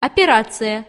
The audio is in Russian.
операция.